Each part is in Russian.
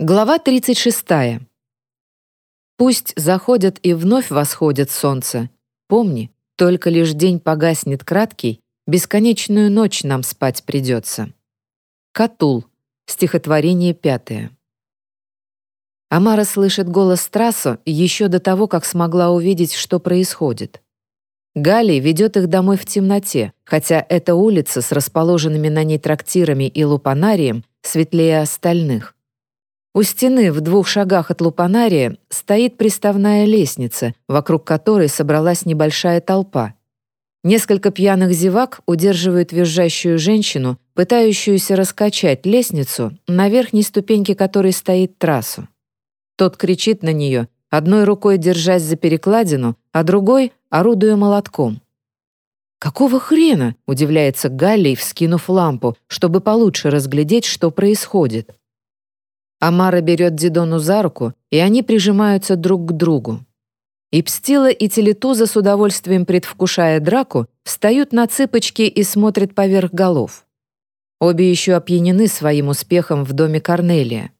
Глава 36. Пусть заходят и вновь восходят солнце. Помни, только лишь день погаснет краткий, бесконечную ночь нам спать придется. Катул. Стихотворение пятое. Амара слышит голос Страссо еще до того, как смогла увидеть, что происходит. Гали ведет их домой в темноте, хотя эта улица с расположенными на ней трактирами и лупанарием светлее остальных. У стены в двух шагах от лупанария стоит приставная лестница, вокруг которой собралась небольшая толпа. Несколько пьяных зевак удерживают визжащую женщину, пытающуюся раскачать лестницу, на верхней ступеньке которой стоит трассу. Тот кричит на нее, одной рукой держась за перекладину, а другой — орудуя молотком. «Какого хрена?» — удивляется Галлий, вскинув лампу, чтобы получше разглядеть, что происходит. Амара берет Дидону за руку, и они прижимаются друг к другу. И Пстила и Телетуза, с удовольствием предвкушая драку, встают на цыпочки и смотрят поверх голов. Обе еще опьянены своим успехом в доме Корнелия.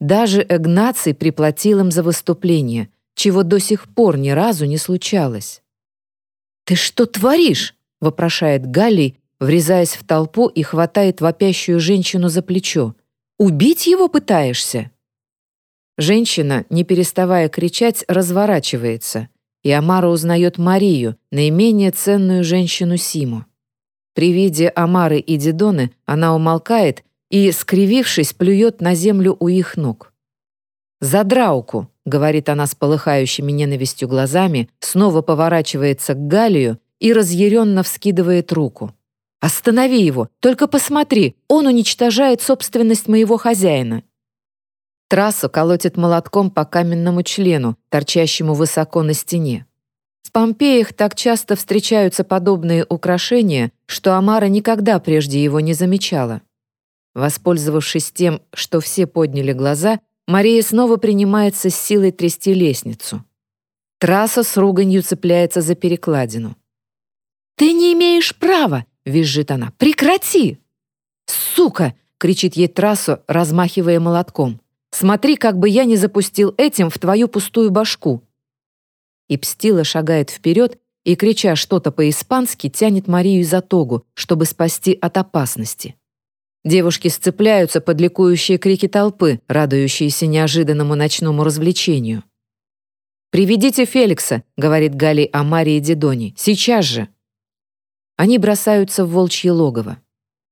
Даже Игнаций приплатил им за выступление, чего до сих пор ни разу не случалось. «Ты что творишь?» — вопрошает Галлий, врезаясь в толпу и хватает вопящую женщину за плечо. Убить его пытаешься?» Женщина, не переставая кричать, разворачивается, и Амара узнает Марию, наименее ценную женщину Симу. При виде Амары и Дидоны она умолкает и, скривившись, плюет на землю у их ног. «За драуку!» — говорит она с полыхающими ненавистью глазами, снова поворачивается к Галию и разъяренно вскидывает руку. Останови его, только посмотри, он уничтожает собственность моего хозяина». Трассу колотит молотком по каменному члену, торчащему высоко на стене. В Помпеях так часто встречаются подобные украшения, что Амара никогда прежде его не замечала. Воспользовавшись тем, что все подняли глаза, Мария снова принимается с силой трясти лестницу. Трасса с руганью цепляется за перекладину. «Ты не имеешь права! Визжит она. «Прекрати!» «Сука!» — кричит ей трассу, размахивая молотком. «Смотри, как бы я не запустил этим в твою пустую башку!» И Пстила шагает вперед и, крича что-то по-испански, тянет Марию за тогу, чтобы спасти от опасности. Девушки сцепляются под ликующие крики толпы, радующиеся неожиданному ночному развлечению. «Приведите Феликса», — говорит Галий о Марии Дидони, — «сейчас же». Они бросаются в волчье логово.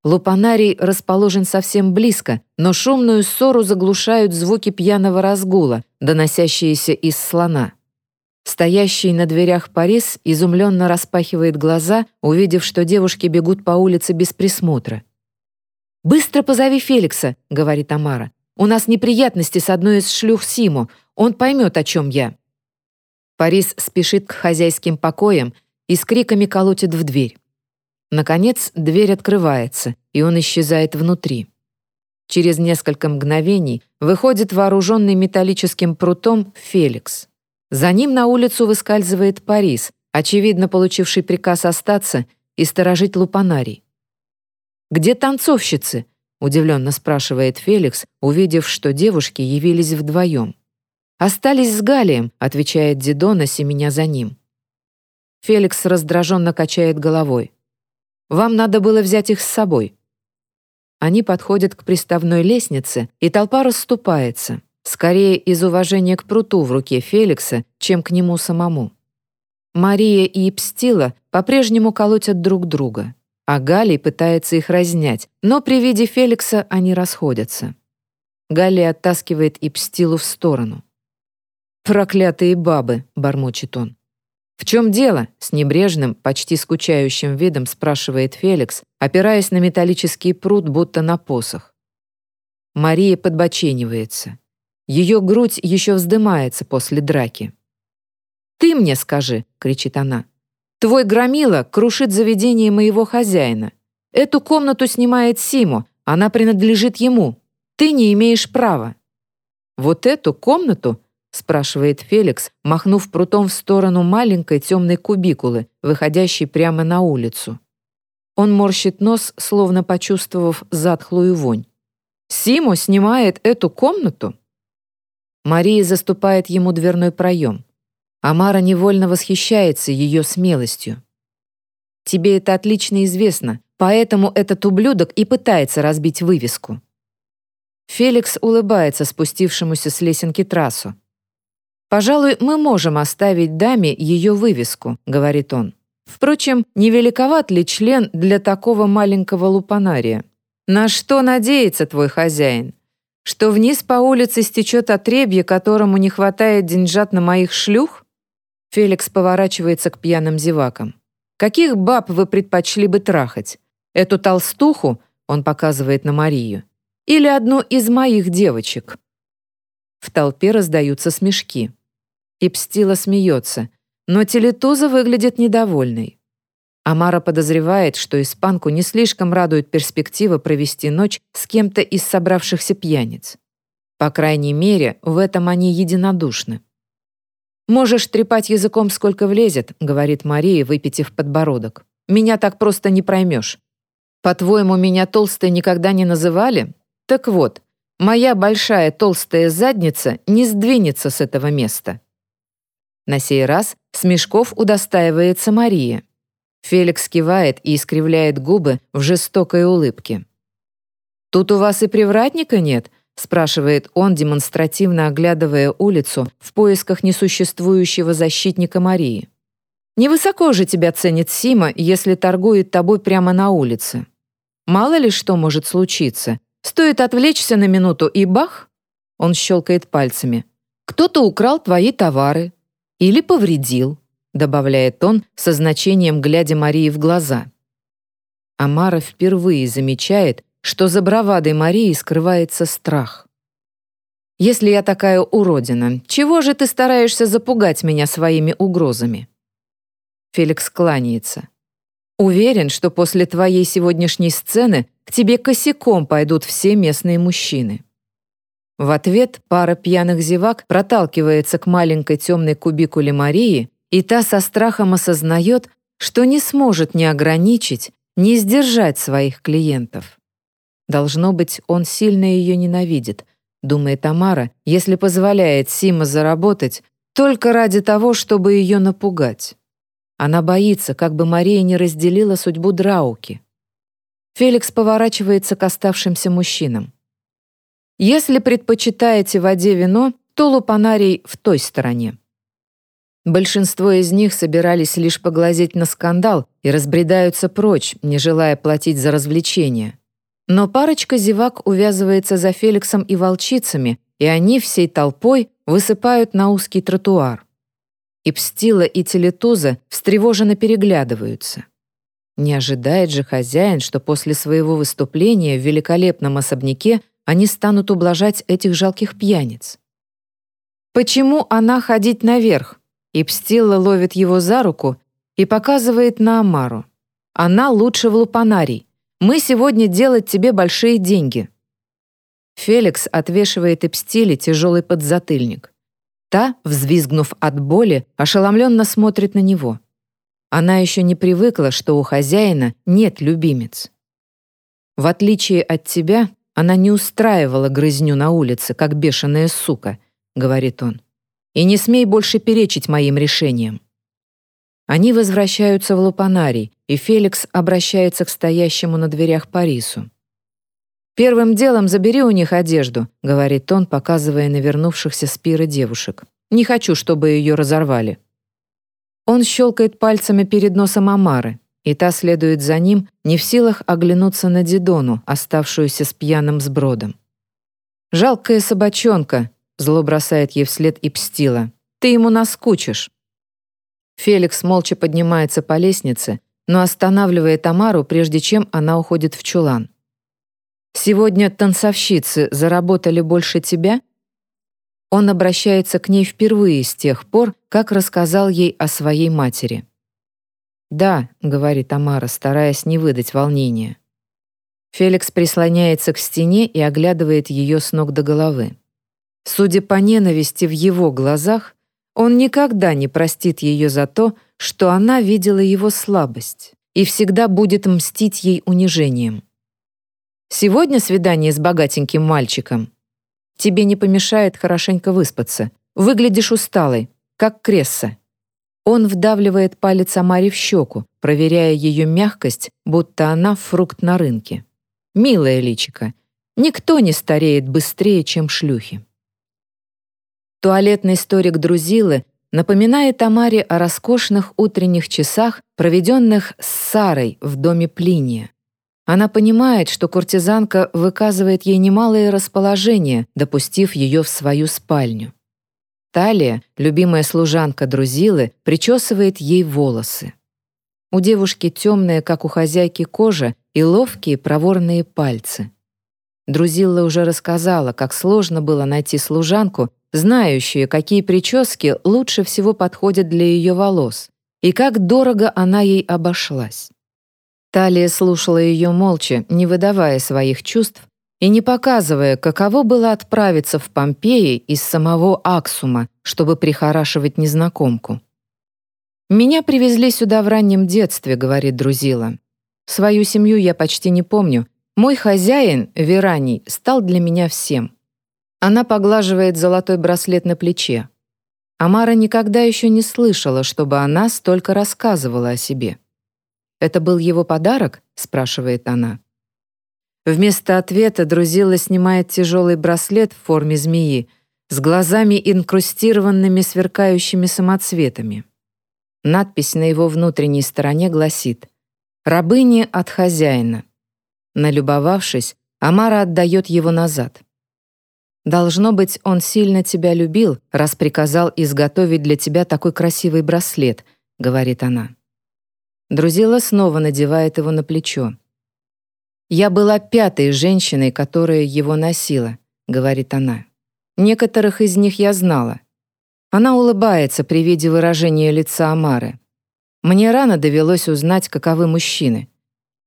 Лупанарий расположен совсем близко, но шумную ссору заглушают звуки пьяного разгула, доносящиеся из слона. Стоящий на дверях Парис изумленно распахивает глаза, увидев, что девушки бегут по улице без присмотра. «Быстро позови Феликса», — говорит Тамара. «У нас неприятности с одной из шлюх Симу. Он поймет, о чем я». Парис спешит к хозяйским покоям и с криками колотит в дверь. Наконец, дверь открывается, и он исчезает внутри. Через несколько мгновений выходит вооруженный металлическим прутом Феликс. За ним на улицу выскальзывает Парис, очевидно получивший приказ остаться и сторожить лупанарий. «Где танцовщицы?» — удивленно спрашивает Феликс, увидев, что девушки явились вдвоем. «Остались с Галием», — отвечает Дидона, семеня за ним. Феликс раздраженно качает головой. Вам надо было взять их с собой». Они подходят к приставной лестнице, и толпа расступается, скорее из уважения к пруту в руке Феликса, чем к нему самому. Мария и Пстила по-прежнему колотят друг друга, а Галий пытается их разнять, но при виде Феликса они расходятся. Галий оттаскивает Ипстилу в сторону. «Проклятые бабы!» — бормочет он. «В чем дело?» — с небрежным, почти скучающим видом спрашивает Феликс, опираясь на металлический пруд, будто на посох. Мария подбоченивается. Ее грудь еще вздымается после драки. «Ты мне скажи!» — кричит она. «Твой громила крушит заведение моего хозяина. Эту комнату снимает Симу, она принадлежит ему. Ты не имеешь права». «Вот эту комнату?» Спрашивает Феликс, махнув прутом в сторону маленькой темной кубикулы, выходящей прямо на улицу. Он морщит нос, словно почувствовав затхлую вонь. «Симо снимает эту комнату? Мария заступает ему дверной проем. Амара невольно восхищается ее смелостью. «Тебе это отлично известно, поэтому этот ублюдок и пытается разбить вывеску». Феликс улыбается спустившемуся с лесенки трассу. «Пожалуй, мы можем оставить даме ее вывеску», — говорит он. «Впрочем, не великоват ли член для такого маленького лупанария? На что надеется твой хозяин? Что вниз по улице стечет отребье, которому не хватает деньжат на моих шлюх?» Феликс поворачивается к пьяным зевакам. «Каких баб вы предпочли бы трахать? Эту толстуху?» Он показывает на Марию. «Или одну из моих девочек?» В толпе раздаются смешки. Ипстила смеется, но Телетуза выглядит недовольной. Амара подозревает, что испанку не слишком радует перспектива провести ночь с кем-то из собравшихся пьяниц. По крайней мере, в этом они единодушны. «Можешь трепать языком, сколько влезет», — говорит Мария, выпитив подбородок. «Меня так просто не проймешь. По-твоему, меня толстой никогда не называли? Так вот, моя большая толстая задница не сдвинется с этого места». На сей раз Смешков удостаивается Мария. Феликс кивает и искривляет губы в жестокой улыбке. «Тут у вас и привратника нет?» — спрашивает он, демонстративно оглядывая улицу в поисках несуществующего защитника Марии. «Невысоко же тебя ценит Сима, если торгует тобой прямо на улице. Мало ли что может случиться. Стоит отвлечься на минуту и бах!» Он щелкает пальцами. «Кто-то украл твои товары. Или повредил», — добавляет он со значением, глядя Марии в глаза. Амара впервые замечает, что за бравадой Марии скрывается страх. «Если я такая уродина, чего же ты стараешься запугать меня своими угрозами?» Феликс кланяется. «Уверен, что после твоей сегодняшней сцены к тебе косяком пойдут все местные мужчины». В ответ пара пьяных зевак проталкивается к маленькой темной кубикуле Марии, и та со страхом осознает, что не сможет ни ограничить, ни сдержать своих клиентов. Должно быть, он сильно ее ненавидит, думает Тамара, если позволяет Сима заработать только ради того, чтобы ее напугать. Она боится, как бы Мария не разделила судьбу Драуки. Феликс поворачивается к оставшимся мужчинам. Если предпочитаете воде вино, то лупанарий в той стороне. Большинство из них собирались лишь поглазеть на скандал и разбредаются прочь, не желая платить за развлечения. Но парочка зевак увязывается за Феликсом и волчицами, и они всей толпой высыпают на узкий тротуар. И Пстила, и Телетуза встревоженно переглядываются. Не ожидает же хозяин, что после своего выступления в великолепном особняке они станут ублажать этих жалких пьяниц. Почему она ходить наверх? И Пстила ловит его за руку и показывает на Амару. Она лучше в лупанарий. Мы сегодня делать тебе большие деньги». Феликс отвешивает Эпстиле тяжелый подзатыльник. Та, взвизгнув от боли, ошеломленно смотрит на него. Она еще не привыкла, что у хозяина нет любимец. В отличие от тебя, она не устраивала грызню на улице, как бешеная сука, говорит он. И не смей больше перечить моим решениям. Они возвращаются в Лупанарий, и Феликс обращается к стоящему на дверях Парису. «Первым делом забери у них одежду», — говорит он, показывая на вернувшихся с девушек. «Не хочу, чтобы ее разорвали». Он щелкает пальцами перед носом Амары, и та следует за ним, не в силах оглянуться на Дидону, оставшуюся с пьяным сбродом. «Жалкая собачонка», — зло бросает ей вслед и пстила. «Ты ему наскучишь». Феликс молча поднимается по лестнице, но останавливает Тамару, прежде чем она уходит в чулан. «Сегодня танцовщицы заработали больше тебя?» Он обращается к ней впервые с тех пор, как рассказал ей о своей матери. «Да», — говорит Тамара, стараясь не выдать волнения. Феликс прислоняется к стене и оглядывает ее с ног до головы. Судя по ненависти в его глазах, он никогда не простит ее за то, что она видела его слабость и всегда будет мстить ей унижением. Сегодня свидание с богатеньким мальчиком. тебе не помешает хорошенько выспаться. Выглядишь усталой, как кресса». Он вдавливает палец Амаре в щеку, проверяя ее мягкость, будто она фрукт на рынке. «Милая личика, никто не стареет быстрее, чем шлюхи». Туалетный столик Друзилы напоминает Амаре о роскошных утренних часах, проведенных с Сарой в доме Плиния. Она понимает, что куртизанка выказывает ей немалое расположение, допустив ее в свою спальню. Талия, любимая служанка Друзилы, причесывает ей волосы. У девушки темная, как у хозяйки, кожа и ловкие проворные пальцы. Друзилла уже рассказала, как сложно было найти служанку, знающую, какие прически лучше всего подходят для ее волос, и как дорого она ей обошлась. Талия слушала ее молча, не выдавая своих чувств, и не показывая, каково было отправиться в Помпеи из самого Аксума, чтобы прихорашивать незнакомку. «Меня привезли сюда в раннем детстве», — говорит Друзила. «Свою семью я почти не помню. Мой хозяин, Вераний, стал для меня всем». Она поглаживает золотой браслет на плече. Амара никогда еще не слышала, чтобы она столько рассказывала о себе. «Это был его подарок?» — спрашивает она. Вместо ответа Друзила снимает тяжелый браслет в форме змеи с глазами, инкрустированными сверкающими самоцветами. Надпись на его внутренней стороне гласит «Рабыни от хозяина». Налюбовавшись, Амара отдает его назад. «Должно быть, он сильно тебя любил, раз приказал изготовить для тебя такой красивый браслет», — говорит она. Друзила снова надевает его на плечо. «Я была пятой женщиной, которая его носила», — говорит она. «Некоторых из них я знала». Она улыбается при виде выражения лица Амары. Мне рано довелось узнать, каковы мужчины.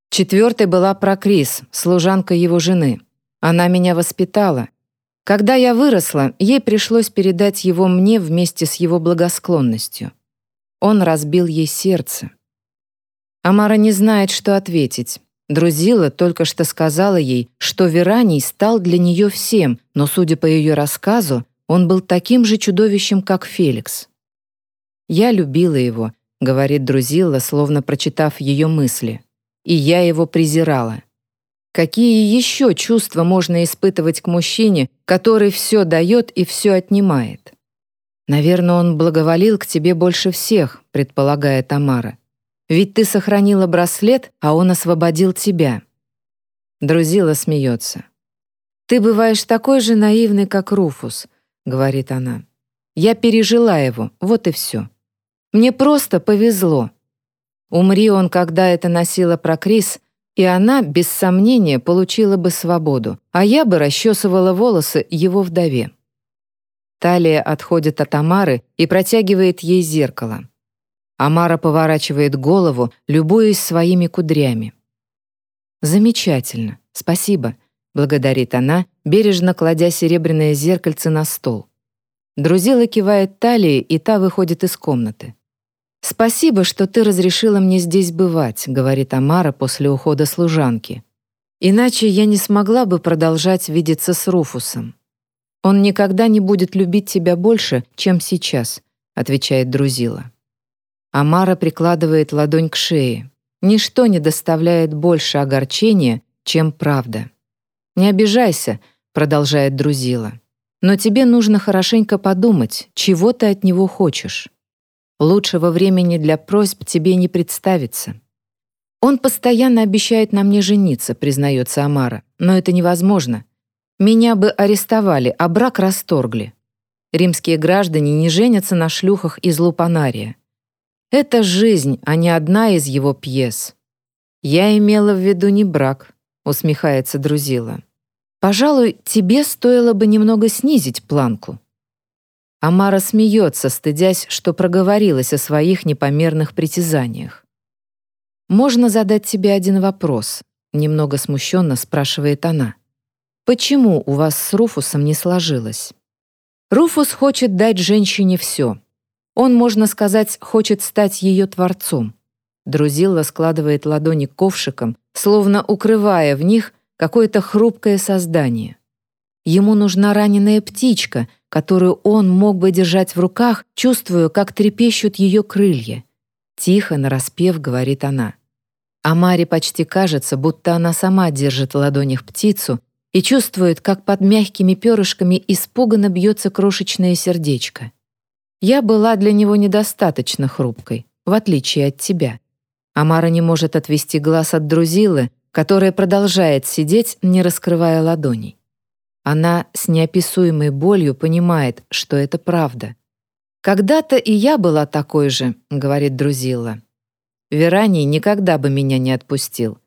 Четвертой была Прокрис, служанка его жены. Она меня воспитала. Когда я выросла, ей пришлось передать его мне вместе с его благосклонностью. Он разбил ей сердце. Амара не знает, что ответить. Друзила только что сказала ей, что Вераний стал для нее всем, но, судя по ее рассказу, он был таким же чудовищем, как Феликс. «Я любила его», — говорит Друзила, словно прочитав ее мысли. «И я его презирала». Какие еще чувства можно испытывать к мужчине, который все дает и все отнимает? Наверное, он благоволил к тебе больше всех, предполагает Тамара. Ведь ты сохранила браслет, а он освободил тебя». Друзила смеется. «Ты бываешь такой же наивный, как Руфус», — говорит она. «Я пережила его, вот и все. Мне просто повезло. Умри он, когда это носила Прокрис, и она, без сомнения, получила бы свободу, а я бы расчесывала волосы его вдове». Талия отходит от Амары и протягивает ей зеркало. Амара поворачивает голову, любуясь своими кудрями. «Замечательно, спасибо», — благодарит она, бережно кладя серебряное зеркальце на стол. Друзила кивает талии, и та выходит из комнаты. «Спасибо, что ты разрешила мне здесь бывать», — говорит Амара после ухода служанки. «Иначе я не смогла бы продолжать видеться с Руфусом. Он никогда не будет любить тебя больше, чем сейчас», — отвечает Друзила. Амара прикладывает ладонь к шее. Ничто не доставляет больше огорчения, чем правда. «Не обижайся», — продолжает Друзила. «Но тебе нужно хорошенько подумать, чего ты от него хочешь. Лучшего времени для просьб тебе не представится». «Он постоянно обещает на мне жениться», — признается Амара. «Но это невозможно. Меня бы арестовали, а брак расторгли. Римские граждане не женятся на шлюхах из Лупанария. Это жизнь, а не одна из его пьес. Я имела в виду не брак, усмехается Друзила. Пожалуй, тебе стоило бы немного снизить планку. Амара смеется, стыдясь, что проговорилась о своих непомерных притязаниях. «Можно задать тебе один вопрос?» — немного смущенно спрашивает она. «Почему у вас с Руфусом не сложилось?» Руфус хочет дать женщине все он, можно сказать, хочет стать ее творцом. Друзилла складывает ладони ковшиком, словно укрывая в них какое-то хрупкое создание. ему нужна раненая птичка, которую он мог бы держать в руках, чувствуя, как трепещут ее крылья. Тихо, нараспев, говорит она. А Маре почти кажется, будто она сама держит в ладонях птицу и чувствует, как под мягкими перышками испуганно бьется крошечное сердечко. Я была для него недостаточно хрупкой, в отличие от тебя. Амара не может отвести глаз от Друзилы, которая продолжает сидеть, не раскрывая ладоней. Она с неописуемой болью понимает, что это правда. «Когда-то и я была такой же», — говорит Друзилла. Вераний никогда бы меня не отпустил.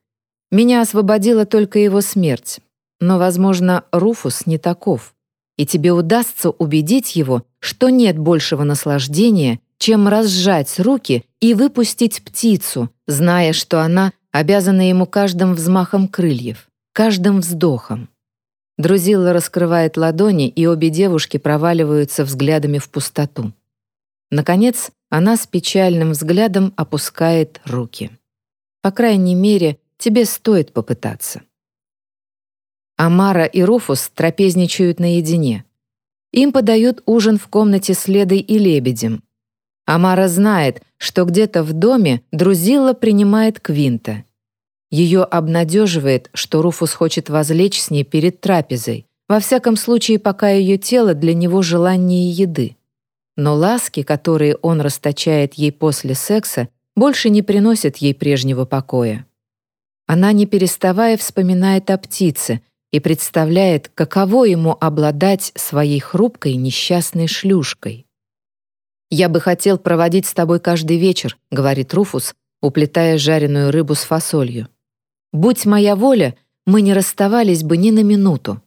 Меня освободила только его смерть. Но, возможно, Руфус не таков. И тебе удастся убедить его, что нет большего наслаждения, чем разжать руки и выпустить птицу, зная, что она обязана ему каждым взмахом крыльев, каждым вздохом. Друзилла раскрывает ладони, и обе девушки проваливаются взглядами в пустоту. Наконец, она с печальным взглядом опускает руки. По крайней мере, тебе стоит попытаться. Амара и Руфус трапезничают наедине. Им подают ужин в комнате с Ледой и Лебедем. Амара знает, что где-то в доме Друзилла принимает Квинта. Ее обнадеживает, что Руфус хочет возлечь с ней перед трапезой, во всяком случае, пока ее тело для него желание еды но ласки, которые он расточает ей после секса, больше не приносят ей прежнего покоя. Она, не переставая, вспоминает о птице и представляет, каково ему обладать своей хрупкой несчастной шлюшкой. «Я бы хотел проводить с тобой каждый вечер», — говорит Руфус, уплетая жареную рыбу с фасолью. «Будь моя воля, мы не расставались бы ни на минуту».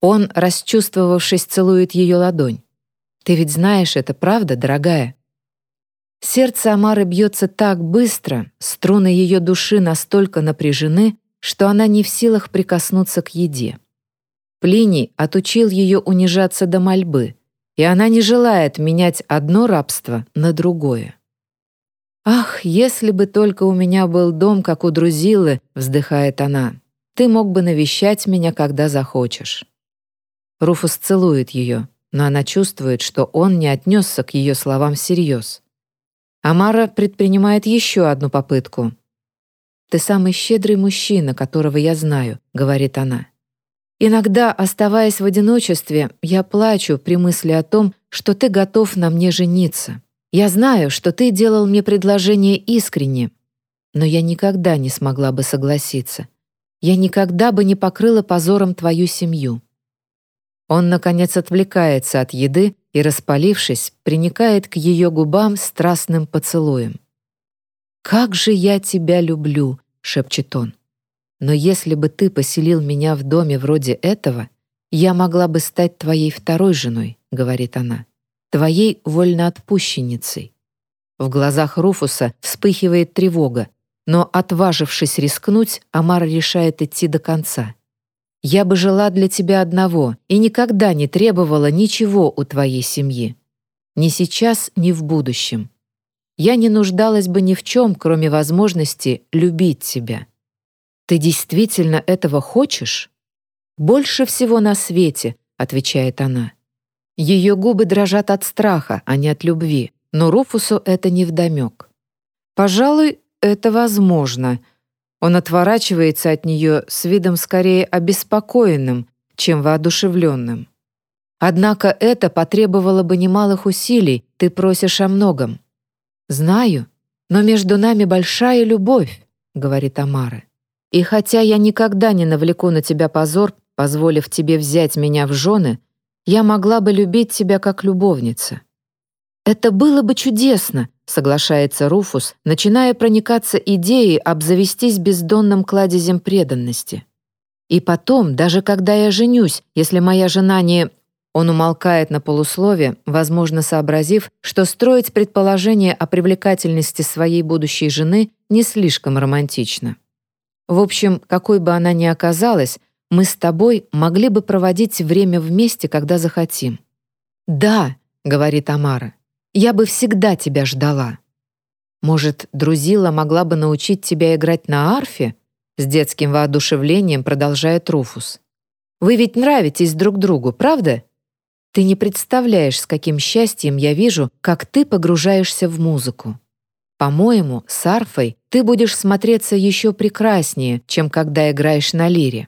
Он, расчувствовавшись, целует ее ладонь. Ты ведь знаешь, это правда, дорогая?» Сердце Амары бьется так быстро, струны ее души настолько напряжены, что она не в силах прикоснуться к еде. Плиний отучил ее унижаться до мольбы, и она не желает менять одно рабство на другое. «Ах, если бы только у меня был дом, как у Друзилы», — вздыхает она, «ты мог бы навещать меня, когда захочешь». Руфус целует ее но она чувствует, что он не отнесся к ее словам всерьез. Амара предпринимает еще одну попытку. «Ты самый щедрый мужчина, которого я знаю», — говорит она. «Иногда, оставаясь в одиночестве, я плачу при мысли о том, что ты готов на мне жениться. Я знаю, что ты делал мне предложение искренне, но я никогда не смогла бы согласиться. Я никогда бы не покрыла позором твою семью. Он, наконец, отвлекается от еды и, распалившись, приникает к ее губам страстным поцелуем. «Как же я тебя люблю!» — шепчет он. «Но если бы ты поселил меня в доме вроде этого, я могла бы стать твоей второй женой», — говорит она, «твоей вольноотпущенницей». В глазах Руфуса вспыхивает тревога, но, отважившись рискнуть, Амар решает идти до конца. Я бы жила для тебя одного и никогда не требовала ничего у твоей семьи. Ни сейчас, ни в будущем. Я не нуждалась бы ни в чем, кроме возможности любить тебя. Ты действительно этого хочешь? Больше всего на свете, отвечает она. Ее губы дрожат от страха, а не от любви, но Руфусу это не вдомек. Пожалуй, это возможно — он отворачивается от нее с видом скорее обеспокоенным, чем воодушевленным. Однако это потребовало бы немалых усилий, ты просишь о многом. «Знаю, но между нами большая любовь», — говорит Амара. «И хотя я никогда не навлеку на тебя позор, позволив тебе взять меня в жены, я могла бы любить тебя как любовница». «Это было бы чудесно», соглашается Руфус, начиная проникаться идеей обзавестись бездонным кладезем преданности. И потом, даже когда я женюсь, если моя жена не... Он умолкает на полуслове, возможно, сообразив, что строить предположение о привлекательности своей будущей жены не слишком романтично. В общем, какой бы она ни оказалась, мы с тобой могли бы проводить время вместе, когда захотим. «Да», — говорит Амара, я бы всегда тебя ждала. Может, Друзила могла бы научить тебя играть на арфе? С детским воодушевлением продолжает Руфус. Вы ведь нравитесь друг другу, правда? Ты не представляешь, с каким счастьем я вижу, как ты погружаешься в музыку. По-моему, с арфой ты будешь смотреться еще прекраснее, чем когда играешь на лире».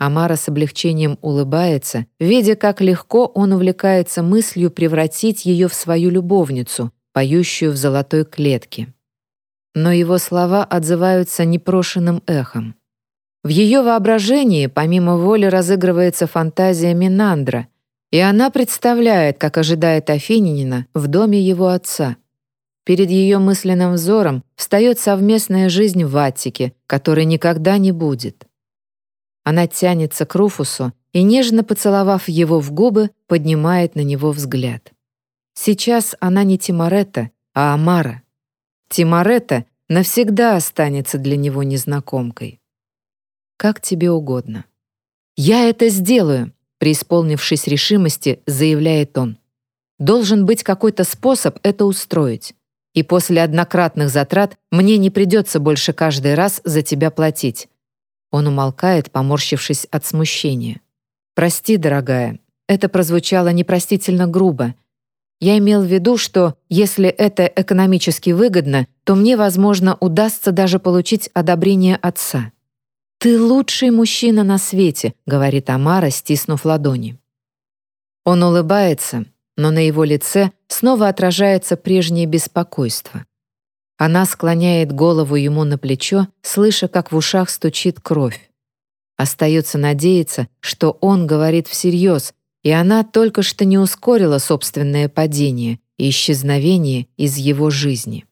Амара с облегчением улыбается, видя, как легко он увлекается мыслью превратить ее в свою любовницу, поющую в золотой клетке. Но его слова отзываются непрошенным эхом. В ее воображении помимо воли разыгрывается фантазия Минандра, и она представляет, как ожидает Афининина в доме его отца. Перед ее мысленным взором встает совместная жизнь в Аттике, которой никогда не будет. Она тянется к Руфусу и, нежно поцеловав его в губы, поднимает на него взгляд. Сейчас она не Тимаретта, а Амара. Тимаретта навсегда останется для него незнакомкой. Как тебе угодно. «Я это сделаю», — преисполнившись решимости, заявляет он. «Должен быть какой-то способ это устроить. И после однократных затрат мне не придется больше каждый раз за тебя платить». Он умолкает, поморщившись от смущения. «Прости, дорогая, это прозвучало непростительно грубо. Я имел в виду, что если это экономически выгодно, то мне, возможно, удастся даже получить одобрение отца. «Ты лучший мужчина на свете», — говорит Амара, стиснув ладони. Он улыбается, но на его лице снова отражается прежнее беспокойство. Она склоняет голову ему на плечо, слыша, как в ушах стучит кровь. Остается надеяться, что он говорит всерьез, и она только что не ускорила собственное падение и исчезновение из его жизни.